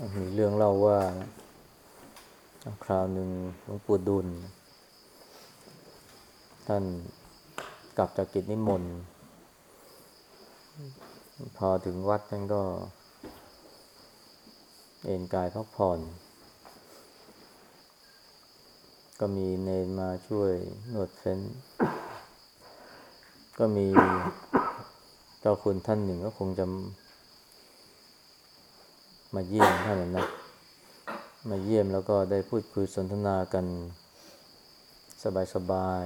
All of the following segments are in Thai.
มีเรื่องเล่าว่า คราวหนึ่งหลวงปู่ดุล ท่านกลับจากกิจนิมนต์พอถึงวัดท่านก็ เอนกายพักผ่อน ก็มีเนนมาช่วยนวดเฟ้น ก็มีเจ้าคุณท่านหนึ่งก็คงจะ มาเยี่ยมท่านนะ มาเยี่ยมแล้วก็ได้พูดคุยสนทนากันสบาย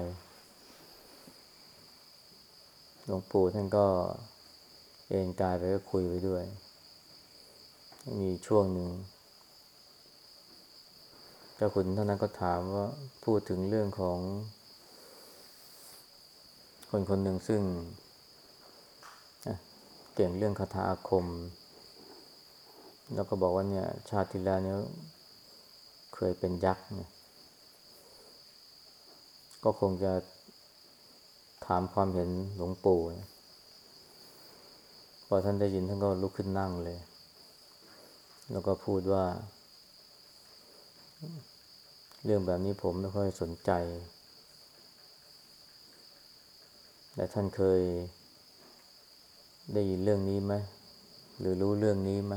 ๆ หลวงปู่ท่านก็เอนกายไปก็คุยไปด้วย มีช่วงหนึ่งเจ้าคุณท่านนั้นก็ถามว่าพูดถึงเรื่องของ คนคนหนึ่งซึ่งเก่งเรื่องคาถาอาคม แล้วก็บอกว่าเนี่ย ชาติที่แล้วเนี่ยเคยเป็นยักษ์เนี่ย ก็คงจะถามความเห็นหลวงปู่นะพอท่านได้ยินท่านก็ลุกขึ้นนั่งเลย แล้วก็พูดว่า เรื่องแบบนี้ผมไม่ค่อยสนใจ แต่ท่านเคยได้ยินเรื่องนี้ไหม หรือรู้เรื่องนี้ไหม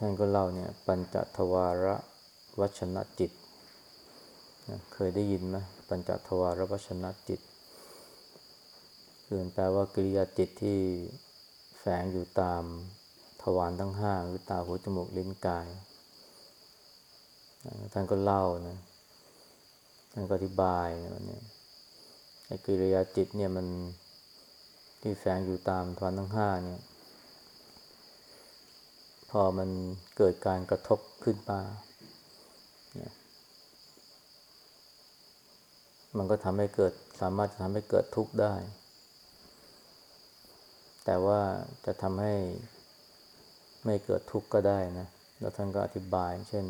ท่านก็เล่าเนี่ย ปัญจทวาระวัชนะจิตนะเคยได้ยินไหมปัญจทวาระวัชนะจิตคือแปลว่ากิริยาจิตที่แฝงอยู่ตามทวารทั้งห้าหรือตาหูจมูกลิ้นกาย ท่านก็เล่านะ ท่านก็อธิบายนะเนี่ยไอ้กิริยาจิตเนี่ยมันที่แฝงอยู่ตามทวารทั้งห้าเนี่ย อมันเกิดการกระทบขึ้นมา มันก็ทำให้เกิดสามารถจะทำให้เกิดทุกข์ได้ แต่ว่าจะทำให้ไม่เกิดทุกข์ก็ได้นะ แล้วท่านก็อธิบาย เช่น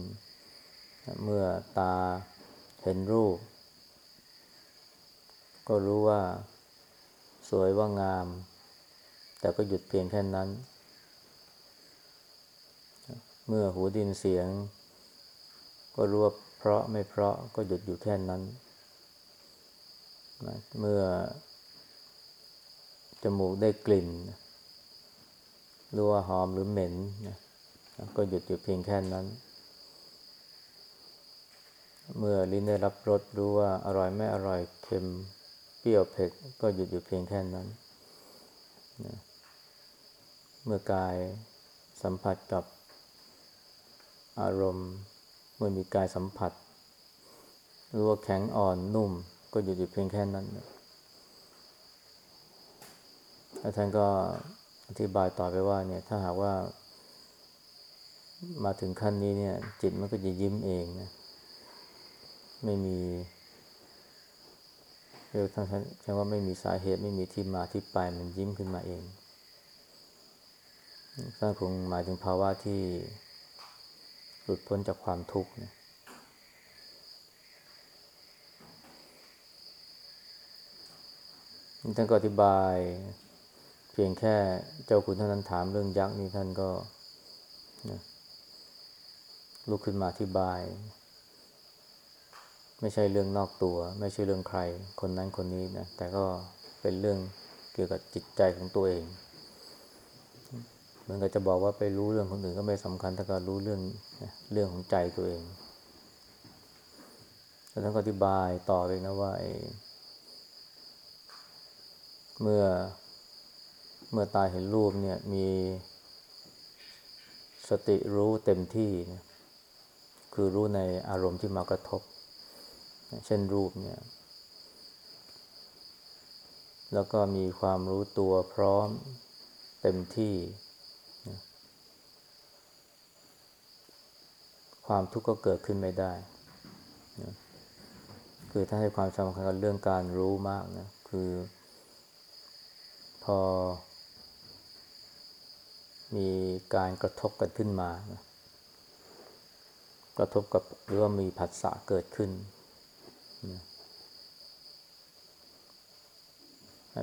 เมื่อตาเห็นรูป ก็รู้ว่าสวยว่างาม แต่ก็หยุดเพียงแค่นั้น เมื่อหูดินเสียง ก็รู้ว่าเพราะไม่เพราะก็หยุดอยู่แค่นั้นเมื่อจมูกได้กลิ่นรู้ว่าหอมหรือเหม็นก็หยุดอยู่เพียงแค่นั้น เมื่อลิ้นได้รับรสรู้ว่าอร่อยไม่อร่อยเค็มเปรี้ยวเผ็ดก็หยุดอยู่เพียงแค่นั้นเมื่อกายสัมผัสกับ อารมณ์ เมื่อมีกายสัมผัสรู้ว่าแข็งอ่อนนุ่ม ก็หยุดอยู่เพียงแค่นั้นแล้วท่านก็อธิบายต่อไปว่าเนี่ยถ้าหากว่า มาถึงขั้นนี้เนี่ย จิตมันก็จะยิ้มเองนะไม่มีเรียกท่านใช้ว่าไม่มีสาเหตุไม่มีที่มาที่ไปมันยิ้มขึ้นมาเองท่านคงหมายถึงภาวะที่ หลุดพ้นจากความทุกข์นะท่านก็อธิบาย เพียงแค่เจ้าคุณท่านนั้นถามเรื่องยักษ์นี่ท่านก็นะลุกขึ้นมาอธิบาย ไม่ใช่เรื่องนอกตัว ไม่ใช่เรื่องใคร คนนั้นคนนี้นะแต่ก็เป็นเรื่องเกี่ยวกับจิตใจของตัวเอง มือนกับจะบอกว่าไปรู้เรื่องคนอื่นก็ไม่สำคัญถ้าก็รู้เรื่องเรื่องของใจตัวเองแล้วท่านก็อธิบายต่อเลยนะว่าเมื่อเมื่อตายเห็นรูปเนี่ยมีสติรู้เต็มที่นะคือรู้ในอารมณ์ที่มากระทบ เช่นรูปเนี่ย แล้วก็มีความรู้ตัวพร้อมเต็มที่ ความทุกข์ก็เกิดขึ้นไม่ได้นะคือถ้าให้ความสำคัญกับเรื่องการรู้มากนะคือ พอ มีการกระทบกันขึ้นมานะกระทบกับหรือว่ามีผัสสะเกิดขึ้นนะ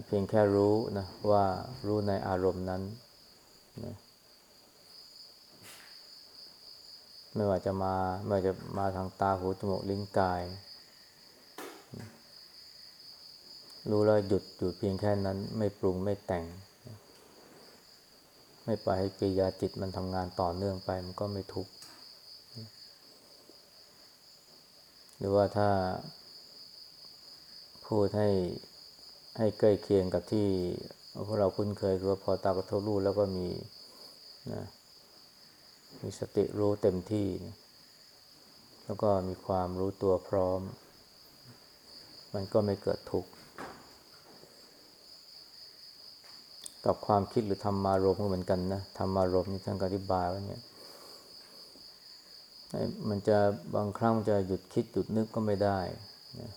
เพียงแค่รู้นะว่ารู้ในอารมณ์นั้นนะ ไม่ว่าจะมาไม่ว่าจะมาทางตาหูจมูกลิ้นกาย รู้แล้วหยุดหยุดเพียงแค่นั้น ไม่ปรุงไม่แต่ง ไม่ปล่อยให้กิริยาจิตมันทำงานต่อเนื่องไปมันก็ไม่ทุกข์หรือว่าถ้าพูดให้ให้ใกล้เคียงกับที่พวกเราคุ้นเคยคือว่าพอตากระทบรูแล้วก็มีนะ มีสติรู้เต็มที่นะแล้วก็มีความรู้ตัวพร้อม มันก็ไม่เกิดทุกข์ กับความคิดหรือธรรมารมณ์ก็เหมือนกันนะธรรมารมณ์นี่ท่านอธิบายว่าเนี่ยมันจะบางครั้งจะหยุดคิดหยุดนึกก็ไม่ได้นะ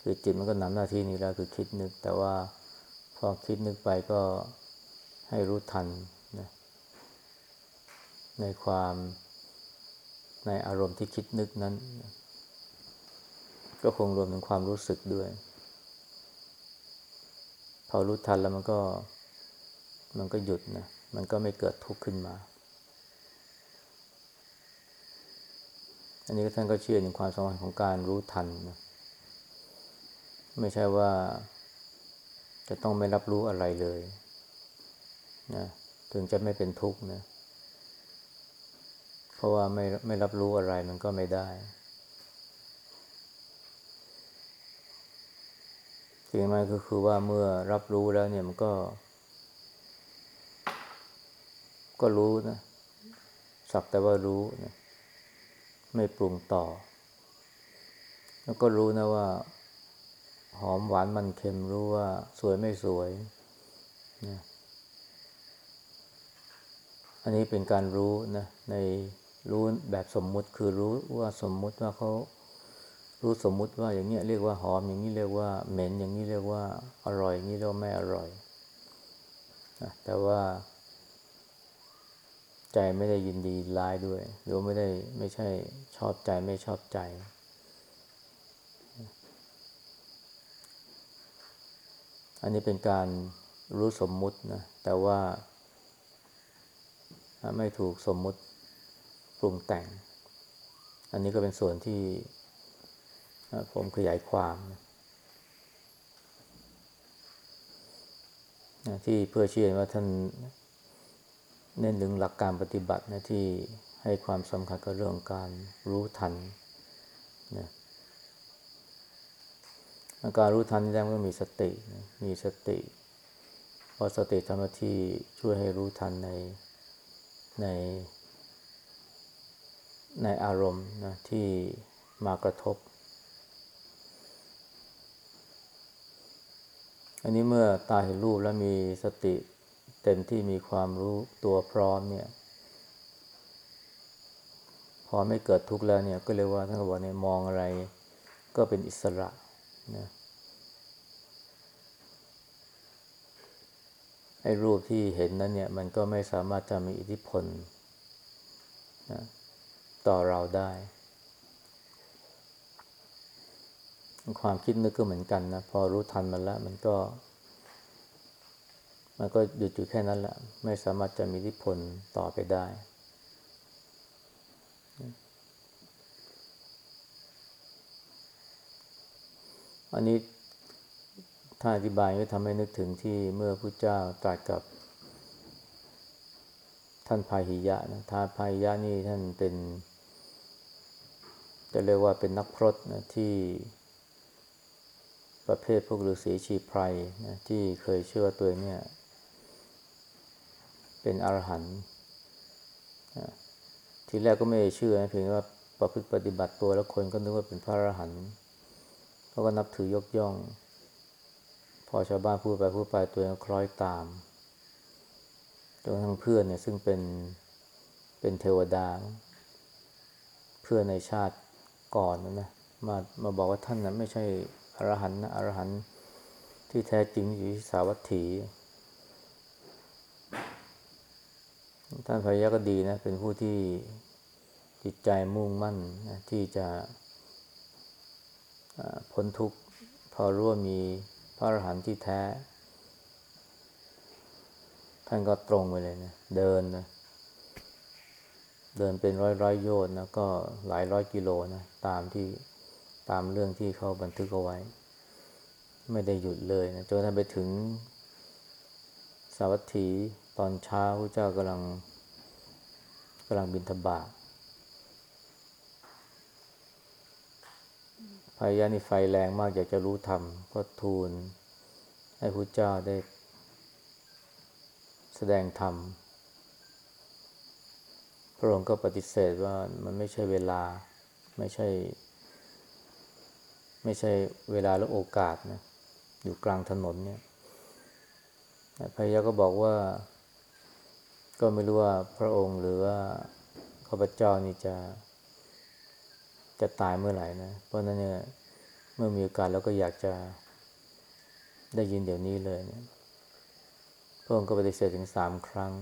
คือจิตมันก็นำหน้าที่นี้แล้วคือคิดนึก แต่ว่าพอคิดนึกไปก็ให้รู้ทัน ในความในอารมณ์ที่คิดนึกนั้น ก็คงรวมถึงความรู้สึกด้วย พอรู้ทันแล้วมันก็มันก็หยุดนะ มันก็ไม่เกิดทุกข์ขึ้นมา อันนี้ท่านก็เชื่อในความสำคัญของการรู้ทันนะ ไม่ใช่ว่าจะต้องไม่รับรู้อะไรเลยนะ ถึงจะไม่เป็นทุกข์นะเพราะว่าไม่ไม่รับรู้อะไรมันก็ไม่ได้สิ่งมันก็คือว่าเมื่อรับรู้แล้วเนี่ยมันก็ ก็รู้นะสักแต่ว่ารู้นะไม่ปรุงต่อ แล้วก็รู้นะว่า หอมหวานมันเค็มรู้ว่า สวยไม่สวยนะอันนี้เป็นการรู้นะใน รู้แบบสมมุติคือรู้ว่าสมมุติว่าเขารู้สมมุติว่าอย่างนี้เรียกว่าหอมอย่างนี้เรียกว่าเหม็นอย่างนี้เรียกว่าอร่อยอย่างนี้เรียกว่าไม่อร่อยแต่ว่าใจไม่ได้ยินดีร้ายด้วย หรือไม่ได้ไม่ใช่ชอบใจไม่ชอบใจ อันนี้เป็นการรู้สมมุตินะแต่ว่าไม่ถูกสมมุติ ปรุงแต่ง อันนี้ก็เป็นส่วนที่ผมขยายความที่เพื่อเชื่อว่าท่านเน้นถึงหลักการปฏิบัตินะที่ให้ความสำคัญกับเรื่องการรู้ทันนะอาการรู้ทันนี่ได้ก็มีสติมีสติเพราะสติทำหน้าที่ช่วยให้รู้ทันในใน ในอารมณ์นะที่มากระทบ อันนี้เมื่อตาเห็นรูปแล้วมีสติเต็มที่มีความรู้ตัวพร้อมเนี่ย พอไม่เกิดทุกข์แล้วเนี่ยก็เรียกว่าท่านบอกเนี่ยมองอะไรก็เป็นอิสระนะไอ้รูปที่เห็นนั้นเนี่ย มันก็ไม่สามารถจะมีอิทธิพลนะ ต่อเราได้ ความคิดนึกก็เหมือนกันนะ พอรู้ทันมันแล้วมันก็ มันก็หยุดอยู่แค่นั้นแหละ ไม่สามารถจะมีอิทธิพลต่อไปได้ อันนี้ถ้าอธิบายก็ทำให้นึกถึงที่เมื่อพระเจ้าตรัสกับท่านพาหิยะนะท่านพาหิยะนี่ท่านเป็น จะเรียกว่าเป็นนักพรตนะที่ประเภทพวกฤาษีชีไพรนะที่เคยเชื่อตัวเองเนี่ย เป็นอรหันต์ทีแรกก็ไม่เชื่อนะเพียงว่าประพฤติปฏิบัติตัวแล้วคนก็นึกว่าเป็นพระอรหันต์เขาก็นับถือยกย่อง พอชาวบ้านพูดไปพูดไปตัวเองคล้อยตามจนทั้งเพื่อนเนี่ยซึ่งเป็นเป็นเทวดา เพื่อนในชาติ ก่อนนะ มามาบอกว่าท่านนะไม่ใช่อรหันต์นะอรหันต์ที่แท้จริงอยู่ที่สาวัตถี ท่านพยาก็ดีนะ เป็นผู้ที่จิตใจมุ่งมั่นนะที่จะพ้นทุกข์พอรู้ว่ามีพระอรหันต์ที่แท้ ท่านก็ตรงไปเลยนะ เดินนะ เดินเป็นร้อยร้อยโยชน์นะก็หลายร้อยกิโลนะตามที่ตามเรื่องที่เขาบันทึกเอาไว้ ไม่ได้หยุดเลยนะจนท่านไปถึงสาวัตถีตอนเช้าพระเจ้ากำลังกำลังบินทบาพายานี่ไฟแรงมากอยากจะรู้ธรรมก็ทูลให้พระเจ้าได้แสดงธรรม พระองค์ก็ปฏิเสธว่ามันไม่ใช่เวลาไม่ใช่ ไม่ใช่เวลาและโอกาสนะอยู่กลางถนนเนี่ยพระยาก็บอกว่า ก็ไม่รู้ว่าพระองค์หรือว่าข้าพเจ้านี่จะ จะตายเมื่อไหร่นะ เพราะนั้นเนี่ยเมื่อมีโอกาสเราก็อยากจะได้ยินเดี๋ยวนี้เลยเนี่ยพระองค์ก็ปฏิเสธถึงสามครั้ง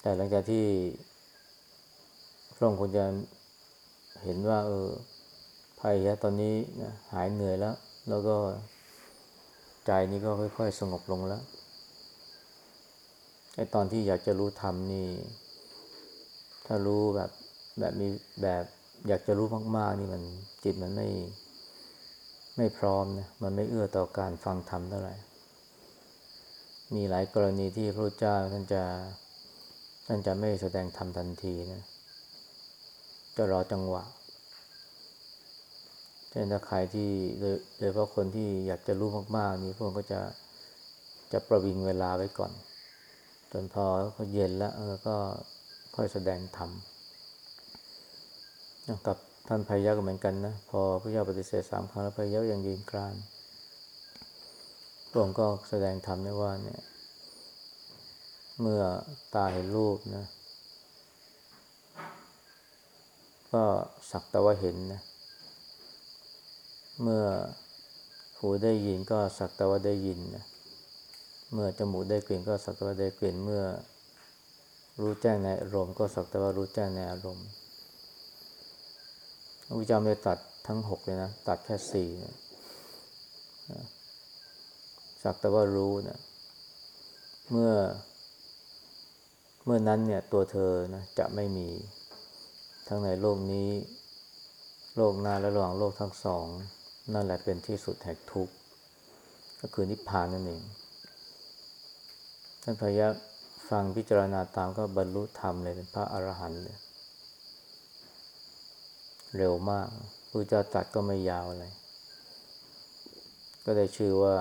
แต่หลังจากที่พระองค์คงจะเห็นว่า เออภัยยะตอนนี้นะหายเหนื่อยแล้ว แล้วก็ใจนี้ก็ค่อยๆ สงบลงแล้วไอ้ตอนที่อยากจะรู้ธรรมนี่ ถ้ารู้แบบแบบมีแบบอยากจะรู้มากๆ นี่มันจิตมันไม่ไม่พร้อมนะมันไม่เอื้อต่อการฟังธรรมเท่าไหร่ มีหลายกรณีที่พระเจ้าท่านจะ ท่านจะไม่แสดงธรรมทันทีนะจะรอจังหวะเช่นถ้าใครที่โดยเฉพาะคนที่อยากจะรู้มากๆ นี่พวกก็จะจะประวิงเวลาไว้ก่อน จนพอเขาเย็นแล้วเออก็ค่อยแสดงธรรมกับท่านพยักเหมือนกันนะ พอพระเจ้าปฏิเสธสามครั้งแล้วพยักยังยืนกรานพระองค์ก็แสดงธรรมได้ว่าเนี่ย เมื่อตาเห็นรูปนะ ก็สักแต่ว่าเห็นนะ เมื่อหูได้ยินก็สักแต่ว่าได้ยินนะ เมื่อจมูกได้กลิ่นก็สักแต่ว่าได้กลิ่น เมื่อรู้แจ้งในอารมณ์ก็สักแต่ว่ารู้แจ้งในอารมณ์พระพุทธเจ้าไม่ตัดทั้งหกเลยนะ ตัดแค่สี่นะสักแต่ว่ารู้นะ เมื่อ มื่อนั้นเนี่ยตัวเธอนะจะไม่มีทั้งในโลกนี้ โลกหน้าและระหว่างโลกทั้งสอง นั่นแหละเป็นที่สุดแห่งทุกข์ ก็คือนิพพานนั่นเอง ท่านพยาฟังพิจารณาตามก็บรรลุธรรมเลยเป็นพระอรหันต์เลยเร็วมากพระเจ้าตัดก็ไม่ยาวอะไร ก็ได้ชื่อว่า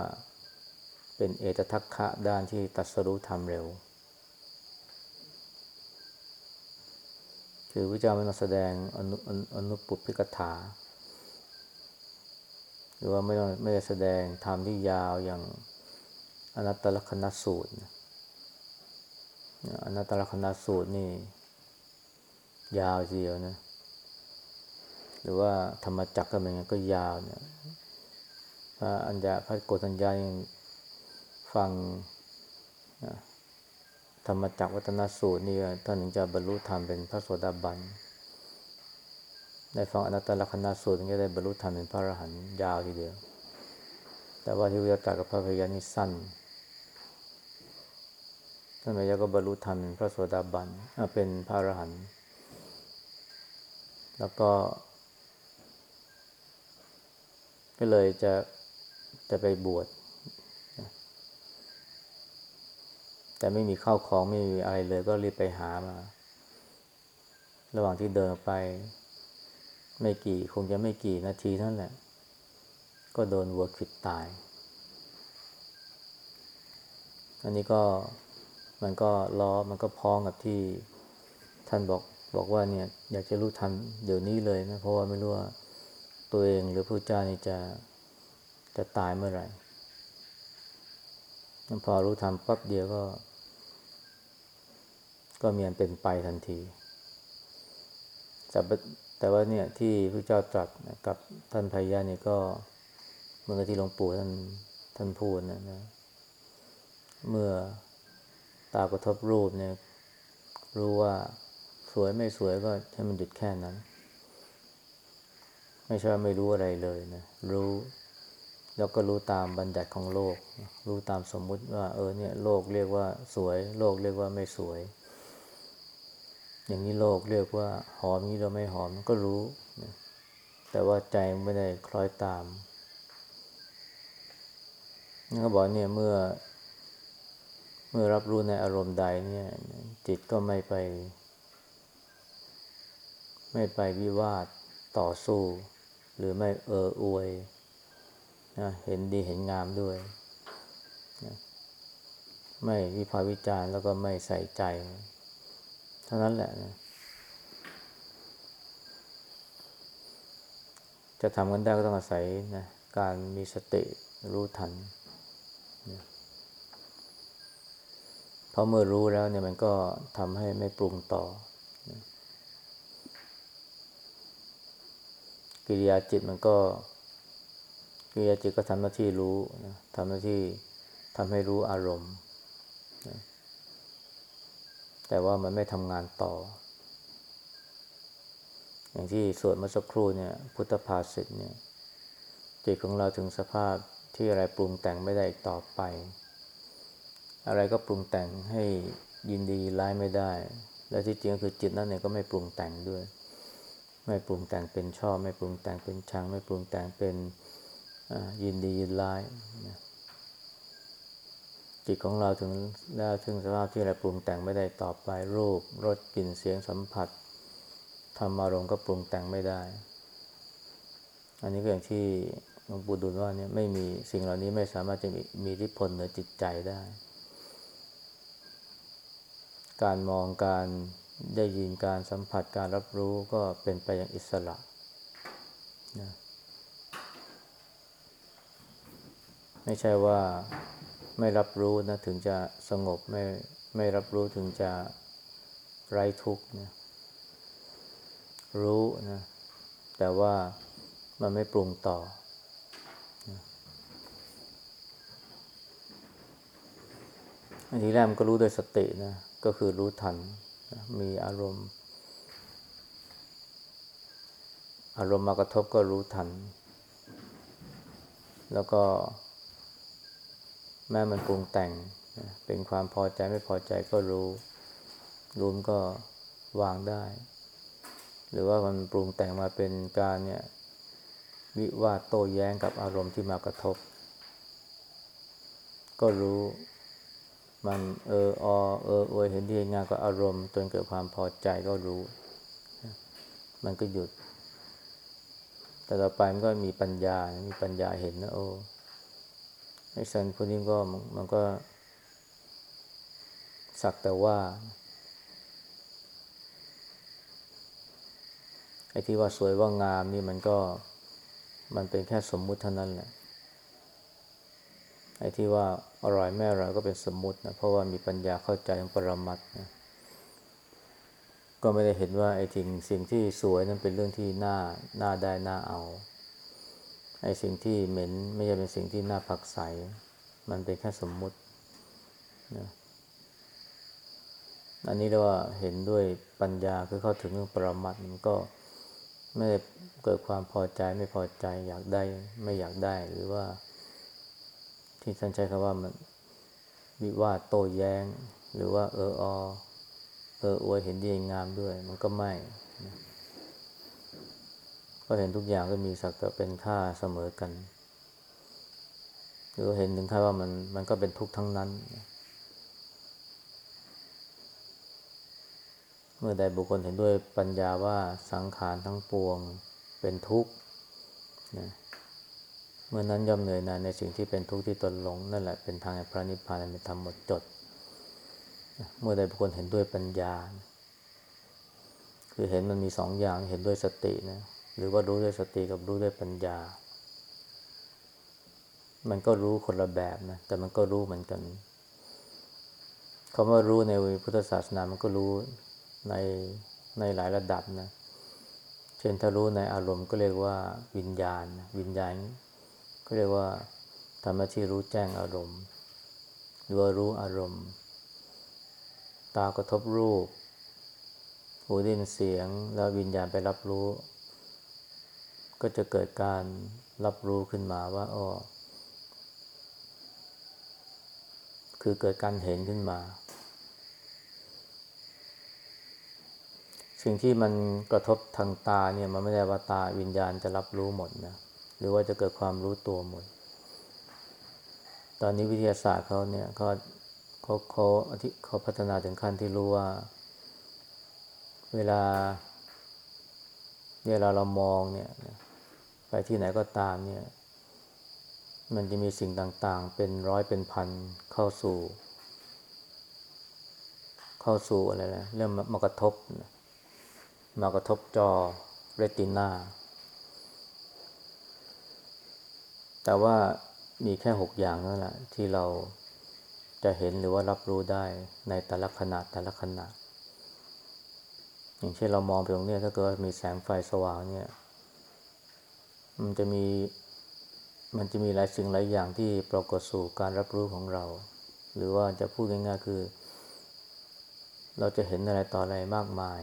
เป็นเอตทัคคะด้านที่ตัดสรู้ธรรมเร็ว คือพระเจ้าไม่มาแสดงอนุอนุปุพิกถา หรือว่าไม่ต้องไม่ได้แสดงธรรมที่ยาวอย่างอนัตตลกนัสูตรอนัตตลกนัสูตรนี่ ยาวเสียวนะ หรือว่าธรรมจักรก็เหมือนกันก็ยาวเนี่ยพระอัญญาพระโกตัญญายังฟัง ธรรมจักรวัฒนสูตรนี่ท่านถึงจะบรรลุธรรมเป็นพระโสดาบันได้ฟังอนัตตลกนาสูตรถึงจะได้บรรลุธรรมเป็นพระอรหันต์ยาวทีเดียว แต่ว่าที่วิจารกับพระพยานี่สั้นท่านพยาก็บรรลุธรรมเป็นพระโสดาบันเป็นพระอรหันต์แล้วก็ ก็เลยจะจะไปบวช แต่ไม่มีข้าวของไม่มีอะไรเลยก็รีบไปหามา ระหว่างที่เดินไป ไม่กี่คงจะไม่กี่นาทีเท่านั้นแหละ ก็โดนวัวขิดตาย อันนี้ก็มันก็ล้อมันก็พ้องกับที่ท่านบอกบอกว่าเนี่ย อยากจะรู้ทันเดี๋ยวนี้เลยนะ เพราะว่าไม่รู้ว่าตัวเองหรือพระเจ้านี่จะจะตายเมื่อไหร่ พอรู้ทำปั๊บเดียวก็ ก็มีอันเป็นไปทันทีแต่แต่ว่าเนี่ยที่พระเจ้าตรัสกับท่านพญานี่ก็เมื่อที่หลวงปู่ท่านท่านพูดนะนะ เมื่อตากระทบรูปเนี่ย รู้ว่าสวยไม่สวยก็ให้มันหยุดแค่นั้น ไม่ใช่ไม่รู้อะไรเลยนะ รู้ แล้วก็รู้ตามบัญญัติของโลก รู้ตามสมมุติว่า เออเนี่ยโลกเรียกว่าสวย โลกเรียกว่าไม่สวย อย่างนี้โลกเรียกว่าหอมนี้เราไม่หอมก็รู้ แต่ว่าใจไม่ได้คล้อยตามนี่เขาบอกเนี่ยเมื่อ เมื่อรับรู้ในอารมณ์ใดเนี่ย จิตก็ไม่ไป ไม่ไปวิวาทต่อสู้ หรือไม่เอออวย นะเห็นดีเห็นงามด้วยนะไม่วิพากษ์วิจารณ์แล้วก็ไม่ใส่ใจ เท่านั้นแหละนะจะทำกันได้ก็ต้องอาศัยนะการมีสติรู้ทันนะเพราะเมื่อรู้แล้วเนี่ยมันก็ทำให้ไม่ปรุงต่อนะกิริยาจิตมันก็ กิริยาจิตก็ทำหน้าที่รู้นะทำหน้าที่ทำให้รู้อารมณ์นะแต่ว่ามันไม่ทำงานต่อ อย่างที่สวดเมื่อสักครู่เนี่ย พุทธภาษิตเนี่ย จิตของเราถึงสภาพที่อะไรปรุงแต่งไม่ได้อีกต่อไป อะไรก็ปรุงแต่งให้ยินดีร้ายไม่ได้ และที่จริงก็คือจิตนั่นเองก็ไม่ปรุงแต่งด้วย ไม่ปรุงแต่งเป็นชอบ ไม่ปรุงแต่งเป็นชัง ไม่ปรุงแต่งเป็น ยินดียินร้ายนะจิตของเราถึงแล้ถึงสภาพที่อะไรปรุงแต่งไม่ได้ต่อไปรูปรสกลิ่นเสียงสัมผัสธรรมารมณ์ก็ปรุงแต่งไม่ได้ อันนี้ก็อย่างที่หลวงปู่ดูลว่าเนี่ยไม่มีสิ่งเหล่านี้ไม่สามารถจะมีมีอิทธิพลเหนือจิตใจได้ การมองการได้ยินการสัมผัสการรับรู้ก็เป็นไปอย่างอิสระนะ ไม่ใช่ว่าไม่รับรู้นะถึงจะสงบไม่ไม่รับรู้ถึงจะไร้ทุกข์นะรู้นะแต่ว่ามันไม่ปรุงต่อ อันทีแรกมันก็รู้โดยสตินะ ก็คือรู้ทันนะมีอารมณ์ อารมณ์มากระทบก็รู้ทัน แล้วก็ แม้มันปรุงแต่ง เป็นความพอใจไม่พอใจก็รู้รู้ก็วางได้ หรือว่ามันปรุงแต่งมาเป็นการเนี่ยวิวาทโต้แย้งกับอารมณ์ที่มากระทบ ก็รู้มันเอออเอออวยเห็นดีงานกับอารมณ์จนเกิดความพอใจก็รู้ มันก็หยุด แต่ต่อไปมันก็มีปัญญา มีปัญญาเห็นนะโอ้ ไอ้สันพวกนี้ก็มันก็ สักแต่ว่าไอ้ที่ว่าสวยว่างามนี่มันก็มันเป็นแค่สมมุติเท่านั้นแหละไอ้ที่ว่าอร่อยไม่อร่อยก็เป็นสมมุตินะเพราะว่ามีปัญญาเข้าใจของปรมัตนะก็ไม่ได้เห็นว่าไอ้สิ่งสิ่งที่สวยนั้นเป็นเรื่องที่น่าน่าได้น่าเอา ไอ้สิ่งที่เหม็นไม่ใช่เป็นสิ่งที่น่าพักใส มันเป็นแค่สมมุตินะอันนี้เรียกว่าเห็นด้วยปัญญาคือเข้าถึงเรื่องปรมัตมันก็ไม่ได้เกิดความพอใจไม่พอใจอยากได้ไม่อยากได้หรือว่า ที่ท่านใช้คำว่ามันวิวาทโต้แย้ง หรือว่าเอออเอออวยเห็นดีงามด้วย มันก็ไม่นะ ก็เห็นทุกอย่างก็มีสักแต่เป็นค่าเสมอกัน หรือเห็นถึงค่าว่ามันมันก็เป็นทุกข์ทั้งนั้น เมื่อใดบุคคลเห็นด้วยปัญญาว่าสังขารทั้งปวงเป็นทุกข์นะเมื่อนั้นย่อมเหนื่อยนานในสิ่งที่เป็นทุกข์ที่ตนหลง นั่นแหละเป็นทางแห่งพระนิพพานเป็นธรรมหมดจด เมื่อใดบุคคลเห็นด้วยปัญญา คือเห็นมันมีสองอย่างเห็นด้วยสตินะ หรือว่ารู้ด้วยสติกับรู้ด้วยปัญญา มันก็รู้คนละแบบนะ แต่มันก็รู้เหมือนกันคำว่ารู้ในพุทธศาสนา มันก็รู้ในในหลายระดับนะ เช่นถ้ารู้ในอารมณ์ก็เรียกว่าวิญญาณ วิญญาณ ก็เรียกว่าธรรมที่รู้แจ้งอารมณ์ หรือว่ารู้อารมณ์ ตากระทบรูป หูได้ยินเสียง แล้ววิญญาณไปรับรู้ ก็จะเกิดการรับรู้ขึ้นมาว่าอ๋อคือเกิดการเห็นขึ้นมา สิ่งที่มันกระทบทางตาเนี่ยมันไม่ได้ว่าตาวิญญาณจะรับรู้หมดนะหรือว่าจะเกิดความรู้ตัวหมด ตอนนี้วิทยาศาสตร์เขาเนี่ยเขาเขาเขาเขาพัฒนาถึงขั้นที่รู้ว่า เวลาเวลาเรามองเนี่ย ไปที่ไหนก็ตามเนี่ย มันจะมีสิ่งต่างๆ เป็นร้อยเป็นพันเข้าสู่ เข้าสู่อะไรนะเริ่มมากระทบ มากระทบจอเรตินาแต่ว่ามีแค่หกอย่างนั่นแหละที่เราจะเห็นหรือว่ารับรู้ได้ในแต่ละขณะแต่ละขณะอย่างเช่นเรามองไปตรงนี้ถ้าเกิดมีแสงไฟสว่างเนี่ย มันจะมีมันจะมีหลายสิ่งหลายอย่างที่ปรากฏสู่การรับรู้ของเรา หรือว่าจะพูดง่ายๆคือ เราจะเห็นอะไรต่ออะไรมากมาย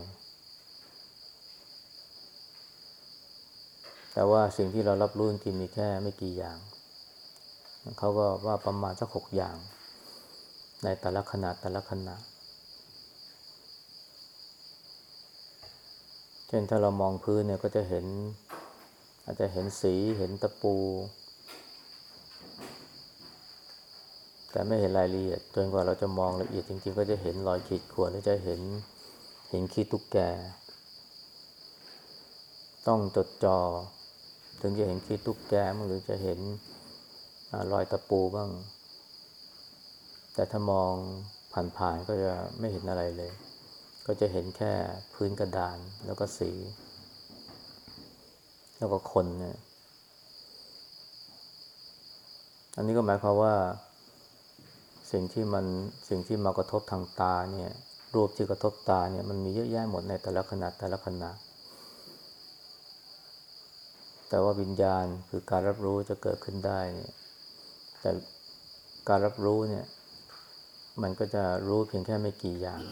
แต่ว่าสิ่งที่เรารับรู้จริงมีแค่ไม่กี่อย่าง เขาก็ว่าประมาณสักหกอย่าง ในแต่ละขณะแต่ละขณะเช่นถ้าเรามองพื้นเนี่ยก็จะเห็น อาจจะเห็นสีเห็นตะปู แต่ไม่เห็นรายละเอียดจนกว่าเราจะมองละเอียดจริง ๆ ก็จะเห็นรอยขีดข่วนหรือจะเห็นเห็นขี้ตุ๊กแก ต้องจดจอ่อถึงจะเห็นขี้ตุ๊กแกมั้งหรือจะเห็นรอยตะปูบ้าง แต่ถ้ามองผ่านๆก็จะไม่เห็นอะไรเลย ก็จะเห็นแค่พื้นกระดานแล้วก็สี แล้วก็คนเนี่ยอันนี้ก็หมายความว่า สิ่งที่มันสิ่งที่มากระทบทางตาเนี่ย รูปที่กระทบตาเนี่ยมันมีเยอะแยะหมดในแต่ละขณะแต่ละขณะแต่ว่าวิญญาณคือการรับรู้จะเกิดขึ้นได้เนี่ยแต่การรับรู้เนี่ย มันก็จะรู้เพียงแค่ไม่กี่อย่าง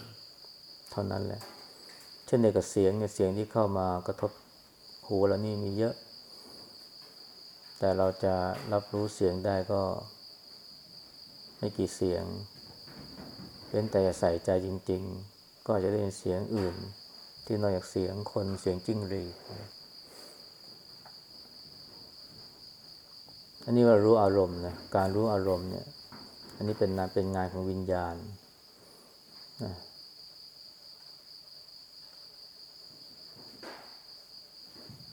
เท่านั้นแหละ เช่นในกับเสียงเนี่ยเสียงที่เข้ามากระทบ หูเรานี่มีเยอะ แต่เราจะรับรู้เสียงได้ก็ ไม่กี่เสียง เป็นแต่ใส่ใจจริง ๆ ก็จะได้ยินเสียงอื่น ที่นอกจากเสียงคนเสียงจิ้งหรีดอันนี้ว่ารู้อารมณ์นะการรู้อารมณ์เนี่ย อันนี้เป็นงานเป็นงานของวิญญาณนะ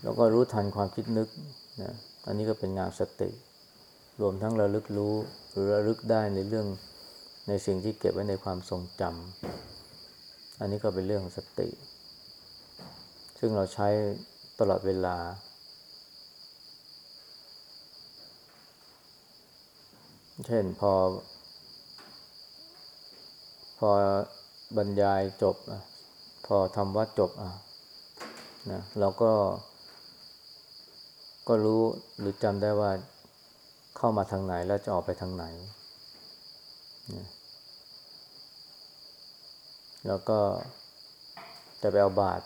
แล้วก็รู้ทันความคิดนึกนะอันนี้ก็เป็นงานสติ รวมทั้งระลึกรู้หรือระลึกได้ในเรื่องในสิ่งที่เก็บไว้ในความทรงจำอันนี้ก็เป็นเรื่องของสติ ซึ่งเราใช้ตลอดเวลา เช่นพอ พอบรรยายจบ พอทำวัดจบอะนะเราก็ ก็รู้หรือจำได้ว่าเข้ามาทางไหนแล้วจะออกไปทางไหน แล้วก็จะไปเอาบาตร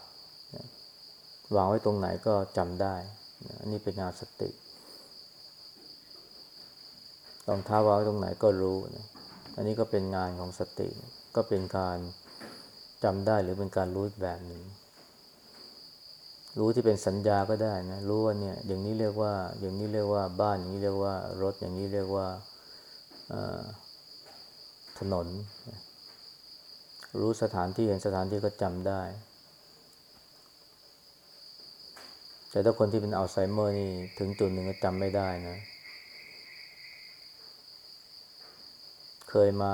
วางไว้ตรงไหนก็จำได้ อันนี้เป็นงานสติรองเท้าวางตรงไหนก็รู้ อันนี้ก็เป็นงานของสติ ก็เป็นการจำได้หรือเป็นการรู้แบบหนึ่ง รู้ที่เป็นสัญญาก็ได้นะ รู้ว่าเนี่ยอย่างนี้เรียกว่า อย่างนี้เรียกว่าบ้านอย่างนี้เรียกว่ารถอย่างนี้เรียกว่าถนน รู้สถานที่เห็นสถานที่ก็จำได้ แต่ถ้าคนที่เป็นอัลไซเมอร์นี่ถึงจุดหนึ่งก็จำไม่ได้นะ เคยมา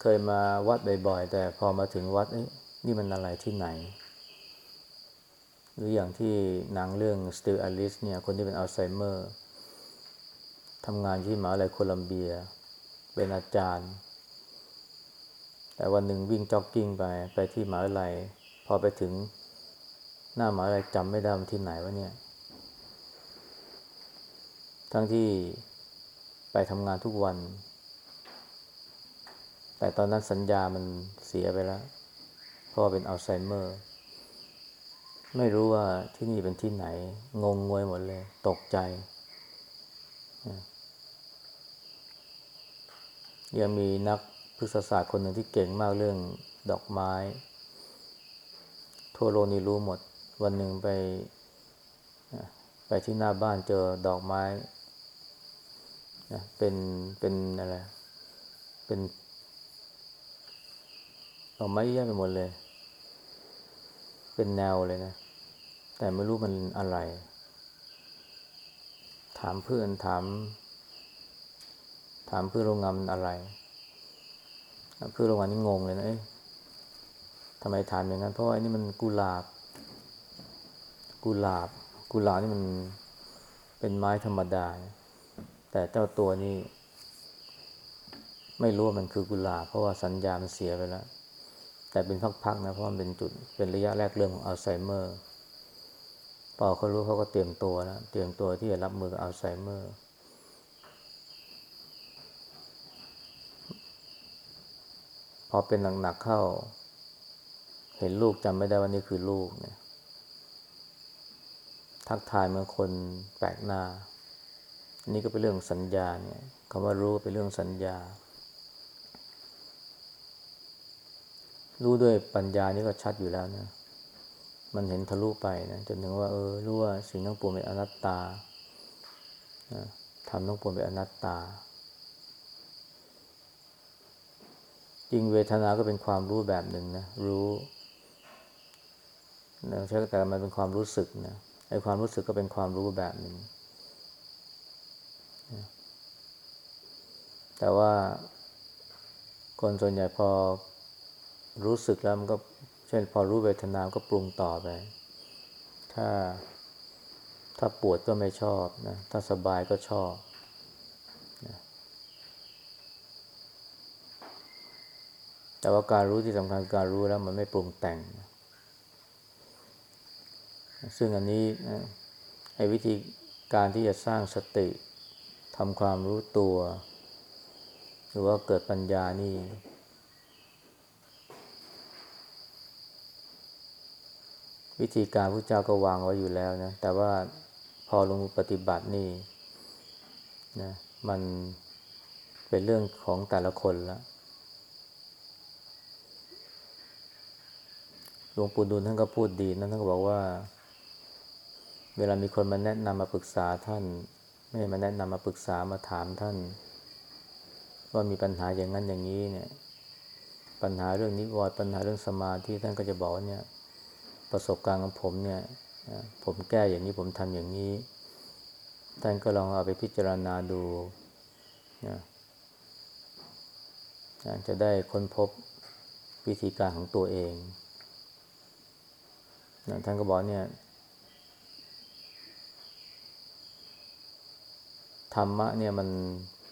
เคยมาวัดบ่อยๆ แต่พอมาถึงวัด นี่มันอะไรที่ไหน หรืออย่างที่หนังเรื่อง Still Alice เนี่ย คนที่เป็นอัลไซเมอร์ทำงานที่มหาวิทยาลัยโคลัมเบีย เป็นอาจารย์ แต่วันหนึ่งวิ่งจ็อกกิ้งไป ไปที่มหาวิทยาลัย พอไปถึงหน้ามหาวิทยาลัยจำไม่ได้มันที่ไหนวะเนี่ย ทั้งที่ไปทำงานทุกวัน แต่ตอนนั้นสัญญามันเสียไปแล้ว เพราะเป็นอัลไซเมอร์ ไม่รู้ว่าที่นี่เป็นที่ไหน งงงวยหมดเลย ตกใจ ยังมีนักพฤกษศาสตร์คนหนึ่งที่เก่งมากเรื่องดอกไม้ ทั่วโลกนี่รู้หมด วันหนึ่งไป ไปที่หน้าบ้านเจอดอกไม้เป็นเป็นอะไรเป็นดอกไม้เยอะไปหมดเลย เป็นแนวเลยนะ แต่ไม่รู้มันอะไร ถามเพื่อนถาม ถามเพื่อนโรงงานมันอะไร เพื่อนโรงงานนี่งงเลยนะเอ๊ะทำไมถามอย่างนั้น เพราะว่าอันนี้มันกุหลาบ กุหลาบ กุหลาบนี่มันเป็นไม้ธรรมดา แต่เจ้าตัวนี้ไม่รู้ว่ามันคือกุหลาบเพราะว่าสัญญามันเสียไปแล้ว แต่เป็นพักๆนะเพราะมันเป็นจุดเป็นระยะแรกเรื่องของอัลไซเมอร์พอเขารู้เขาก็เตรียมตัวแล้วเตรียมตัวที่จะรับมือกับอัลไซเมอร์ พอเป็นหนักๆเข้า เห็นลูกจำไม่ได้ว่านี่คือลูกเนี่ยทักทายเหมือนคนแปลกหน้า นี่ก็เป็นเรื่องสัญญาเนี่ยคำว่ารู้เป็นเรื่องสัญญา รู้ด้วยปัญญานี่ก็ชัดอยู่แล้วนะ มันเห็นทะลุไปนะจนถึงว่าเออรู้ว่าสิ่งทั้งปวงเป็นอนัตตาทำทั้งปวงเป็นอนัตตา จริงเวทนาก็เป็นความรู้แบบหนึ่งนะ รู้นะใช้แต่มันเป็นความรู้สึกนะไอ้ความรู้สึกก็เป็นความรู้แบบหนึ่งแต่ว่าคนส่วนใหญ่พอ รู้สึกแล้วมันก็ เช่น พอรู้เวทนาก็ปรุงต่อไป ถ้าถ้าปวดก็ไม่ชอบนะ ถ้าสบายก็ชอบนะแต่ว่าการรู้ที่สำคัญการรู้แล้วมันไม่ปรุงแต่ง ซึ่งอันนี้นะไอ้วิธีการที่จะสร้างสติทำความรู้ตัว หรือว่าเกิดปัญญานี่ วิธีการพระเจ้าก็วางไว้อยู่แล้วนะ แต่ว่าพอลงมือปฏิบัตินี่นะมันเป็นเรื่องของแต่ละคนล้วหลวงปู่ดูลท่านก็พูดดีนะท่านก็บอกว่า เวลามีคนมาแนะนำมาปรึกษาท่าน ไม่มาแนะนำมาปรึกษามาถามท่าน ว่ามีปัญหาอย่างนั้นอย่างนี้เนี่ย ปัญหาเรื่องนิวรณ์ปัญหาเรื่องสมาธิท่านก็จะบอกเนี่ย ประสบการณ์ของผมเนี่ยผมแก้อย่างนี้ผมทำอย่างนี้ ท่านก็ลองเอาไปพิจารณาดูนะจะได้ค้นพบวิธีการของตัวเองนะท่านก็บอกเนี่ยธรรมะเนี่ยมัน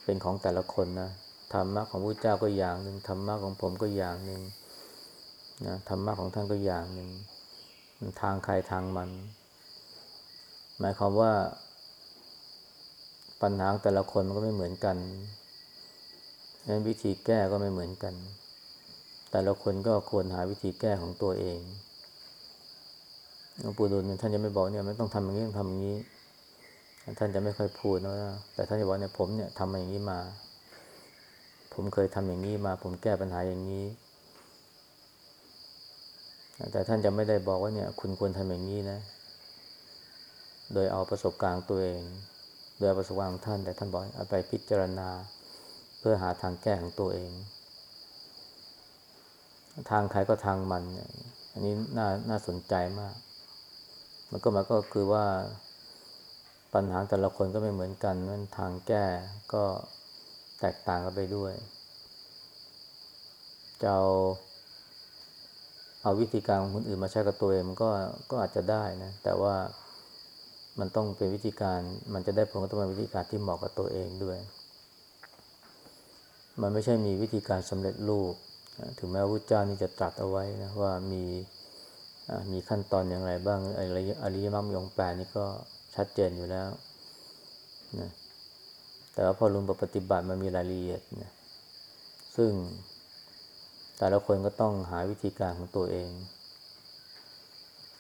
เป็นของแต่ละคนนะธรรมะของพระเจ้าก็อย่างหนึ่งธรรมะของผมก็อย่างหนึ่งนะธรรมะของท่านก็อย่างหนึ่ง ทางใครทางมัน หมายความว่า ปัญหาแต่ละคนมันก็ไม่เหมือนกันนั้นวิธีแก้ก็ไม่เหมือนกัน แต่ละคนก็ควรหาวิธีแก้ของตัวเองหลวงปู่ดูลท่านจะไม่บอกเนี่ยไม่ต้องทำอย่างนี้ต้องทำอย่างนี้ ท่านจะไม่ค่อยพูดนะแต่ท่านจะบอกเนี่ยผมเนี่ยทำอย่างนี้มา ผมเคยทำอย่างนี้มา ผมแก้ปัญหาอย่างนี้ แต่ท่านจะไม่ได้บอกว่าเนี่ย คุณควรทำอย่างนี้นะ โดยเอาประสบการณ์ตัวเอง โดยประสบการณ์ของท่าน แต่ท่านบอกเอาไปพิจารณา เพื่อหาทางแก้ของตัวเอง ทางใครก็ทางมัน อันนี้น่าน่าสนใจมาก มันก็มาก็คือว่าปัญหาแต่ละคนก็ไม่เหมือนกันนั้นทางแก้ก็แตกต่างกันไปด้วยจะเอา เอาวิธีการของคนอื่นมาใช้กับตัวเองมันก็ก็อาจจะได้นะ แต่ว่ามันต้องเป็นวิธีการ มันจะได้ผลก็ต้องเป็นวิธีการที่เหมาะกับตัวเองด้วย มันไม่ใช่มีวิธีการสำเร็จรูป ถึงแม้ว่าพระเจ้านี่จะตรัสเอาไว้นะว่ามีมีขั้นตอนอย่างไรบ้างอริยอริยมรรคยงแปดนี่ก็ชัดเจนอยู่แล้วนะแต่ว่าพอลงปฏิบัติมันมีรายละเอียดนะซึ่ง แต่ละคนก็ต้องหาวิธีการของตัวเอง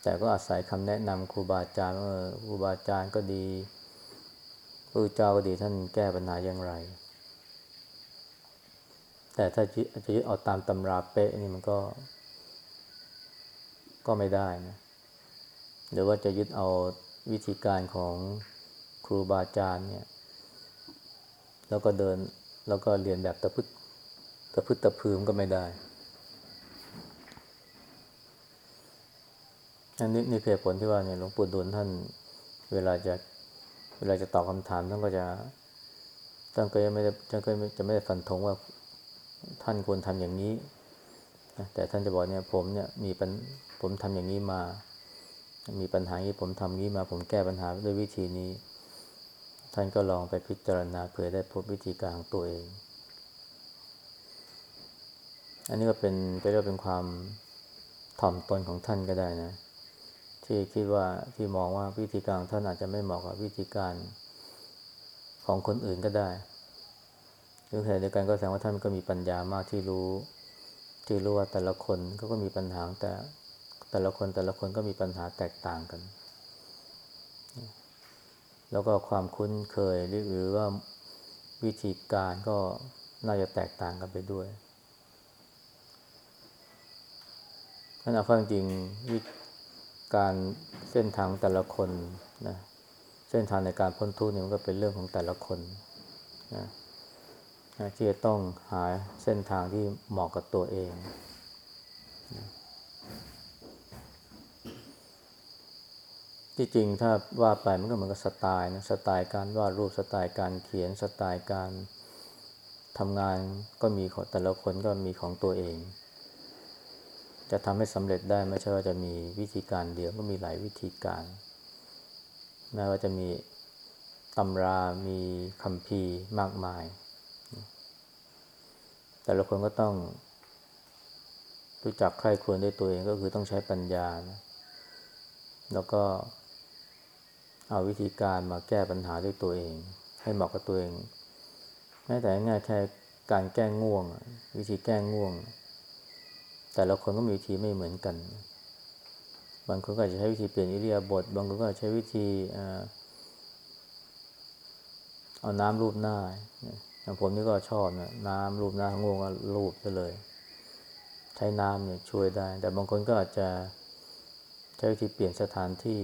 แต่ก็อาศัยคำแนะนำครูบาอาจารย์เออครูบาอาจารย์ก็ดีพระเจ้าก็ดีท่านแก้ปัญหาอย่างไร แต่ถ้าจะยึดเอาตามตำราเป๊ะนี่มันก็ ก็ไม่ได้นะหรือว่าจะยึดเอาวิธีการของครูบาอาจารย์เนี่ย แล้วก็เดินแล้วก็เรียนแบบตะพึด ตะพึดตะพืมก็ไม่ได้อันนี้นี่คือผลที่ว่าเนี่ยหลวงปู่ดูลท่าน เวลาจะเวลาจะตอบคำถามท่านก็จะท่านก็ยังไม่ได้ท่านก็จะไม่ได้ฟันธงว่าท่านควรทำอย่างนี้แต่ท่านจะบอกเนี่ยผมเนี่ยมีปัญผมทำอย่างนี้มา มีปัญหานี้ผมทำนี้มา ผมแก้ปัญหาด้วยวิธีนี้ ท่านก็ลองไปพิจารณาเผื่อได้พบวิธีการของตัวเอง อันนี้ก็เป็นไปเรียกเป็นความถ่อมตนของท่านก็ได้นะ ที่คิดว่าที่มองว่าวิธีการท่านอาจจะไม่เหมาะกับวิธีการของคนอื่นก็ได้หรือขณะเดียวกันก็แสดงว่าท่านก็มีปัญญามากที่รู้ ที่รู้ว่าแต่ละคนก็ก็มีปัญหาแต่แต่ละคนแต่ละคนก็มีปัญหาแตกต่างกัน แล้วก็ความคุ้นเคยหรือว่าวิธีการก็น่าจะแตกต่างกันไปด้วย นั่นเอาข้อจริงวิการเส้นทางแต่ละคนนะเส้นทางในการพ้นทุกข์เนี่ยมันก็เป็นเรื่องของแต่ละคนนะที่จะต้องหาเส้นทางที่เหมาะกับตัวเองที่จริงถ้าว่าไปมันก็เหมือนกับสไตล์นะสไตล์การวาดรูปสไตล์การเขียนสไตล์การทำงานก็มีของแต่ละคนก็มีของตัวเอง จะทำให้สำเร็จได้ไม่ใช่ว่าจะมีวิธีการเดียวก็มีหลายวิธีการ แม้ว่าจะมีตำรา มีคำพีมากมาย แต่ละคนก็ต้องรู้จักใครควรด้วยตัวเองก็คือต้องใช้ปัญญานะแล้วก็เอาวิธีการมาแก้ปัญหาด้วยตัวเอง ให้เหมาะกับตัวเองแม้แต่ง่ายแค่การแก้ง่วง วิธีแก้ง่วง แต่ละคนก็มีวิธีไม่เหมือนกัน บางคนก็จะใช้วิธีเปลี่ยนอิเลียบท บางคนก็ใช้วิธีเอาน้ำรูปหน้าอย่างผมนี่ก็ชอบนะน้ำรูปหน้าง่วงก็รูปไปเลย ใช้น้ำเนี่ยช่วยได้ แต่บางคนก็อาจจะใช้วิธีเปลี่ยนสถานที่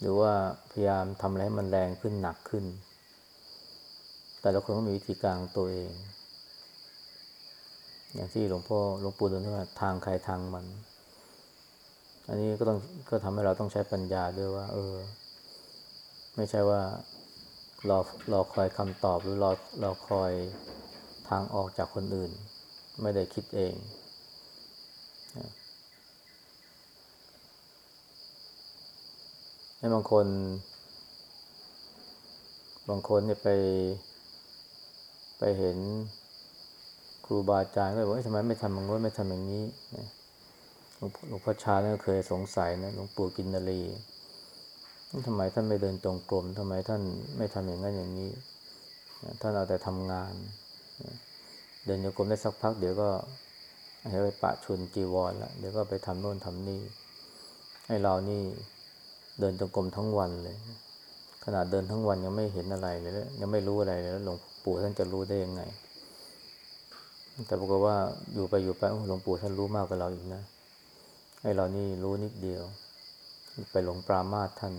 หรือว่าพยายามทำอะไรให้มันแรงขึ้นหนักขึ้น แต่ละคนก็มีวิธีการของตัวเอง อย่างที่หลวงพ่อหลวงปู่ดูลว่าทางใครทางมัน อันนี้ก็ต้องก็ทำให้เราต้องใช้ปัญญาด้วยว่า เออ ไม่ใช่ว่ารอรอคอยคำตอบหรือรอรอคอยทางออกจากคนอื่น ไม่ได้คิดเองให้บางคน บางคนเนี่ยไปไปเห็น รูบาอาจารย์ก็บอกว่าทำไมไม่ทำอย่างนู้นไม่ทำอย่างนี้หลวงพ่อชาเนี่ยเคยสงสัยนะหลวงปู่กินนรีทำไมท่านไม่เดินตรงกลมทำไมท่านไม่ทำอย่างนั้นอย่างนี้ท่านเอาแต่ทำงาน เดินโยกลมได้สักพัก เดี๋ยวก็ให้ไปปะชุนจีวรละเดี๋ยวก็ไปทำโน่นทำนี่ให้เรานี่เดินจงกรมทั้งวันเลย ขนาดเดินทั้งวันยังไม่เห็นอะไรเลย ยังไม่รู้อะไรเลยแล้วหลวงปู่ท่านจะรู้ได้ยังไง แต่ปรากฏว่าอยู่ไปอยู่ไปหลวงปู่ท่านรู้มากกว่าเราอีกนะให้เรานี่รู้นิดเดียว ไปหลงปรามาท่าน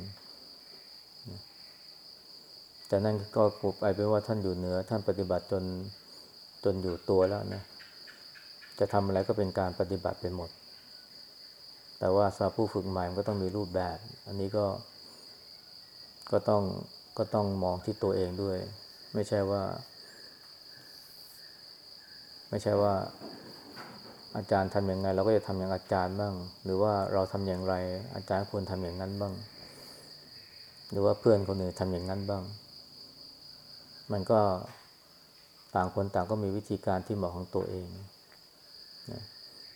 แต่นั่นก็กลายไปว่าท่านอยู่เหนือ ท่านปฏิบัติจนจนอยู่ตัวแล้วนะ จะทำอะไรก็เป็นการปฏิบัติไปหมด แต่ว่าสำหรับผู้ฝึกใหม่มันก็ต้องมีรูปแบบ อันนี้ก็ ก็ต้องก็ต้องมองที่ตัวเองด้วย ไม่ใช่ว่า ไม่ใช่ว่าอาจารย์ทำอย่างไงเราก็จะทำอย่างอาจารย์บ้าง หรือว่าเราทำอย่างไร อาจารย์ควรทำอย่างนั้นบ้าง หรือว่าเพื่อนคนอื่นทำอย่างนั้นบ้าง มันก็ต่างคนต่างก็มีวิธีการที่เหมาะของตัวเองนะ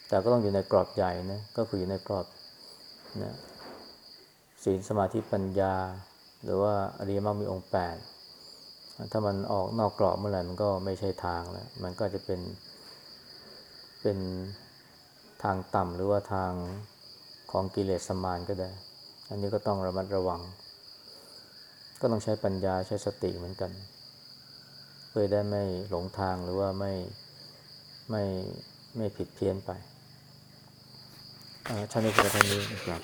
แต่ก็ต้องอยู่ในกรอบใหญ่นะก็คืออยู่ในกรอบนะศีลสมาธิปัญญา หรือว่าอริยมรรคมีองค์แปดถ้ามันออกนอกกรอบเมื่อไหร่มันก็ไม่ใช่ทางแล้วมันก็จะเป็น เป็นทางต่ำหรือว่าทางของกิเลสสมานก็ได้ อันนี้ก็ต้องระมัดระวัง ก็ต้องใช้ปัญญาใช้สติเหมือนกัน เพื่อได้ไม่หลงทางหรือว่าไม่ไม่ไม่ผิดเพี้ยนไปอ่าท่านนี้ก็เท่านี้นะครับ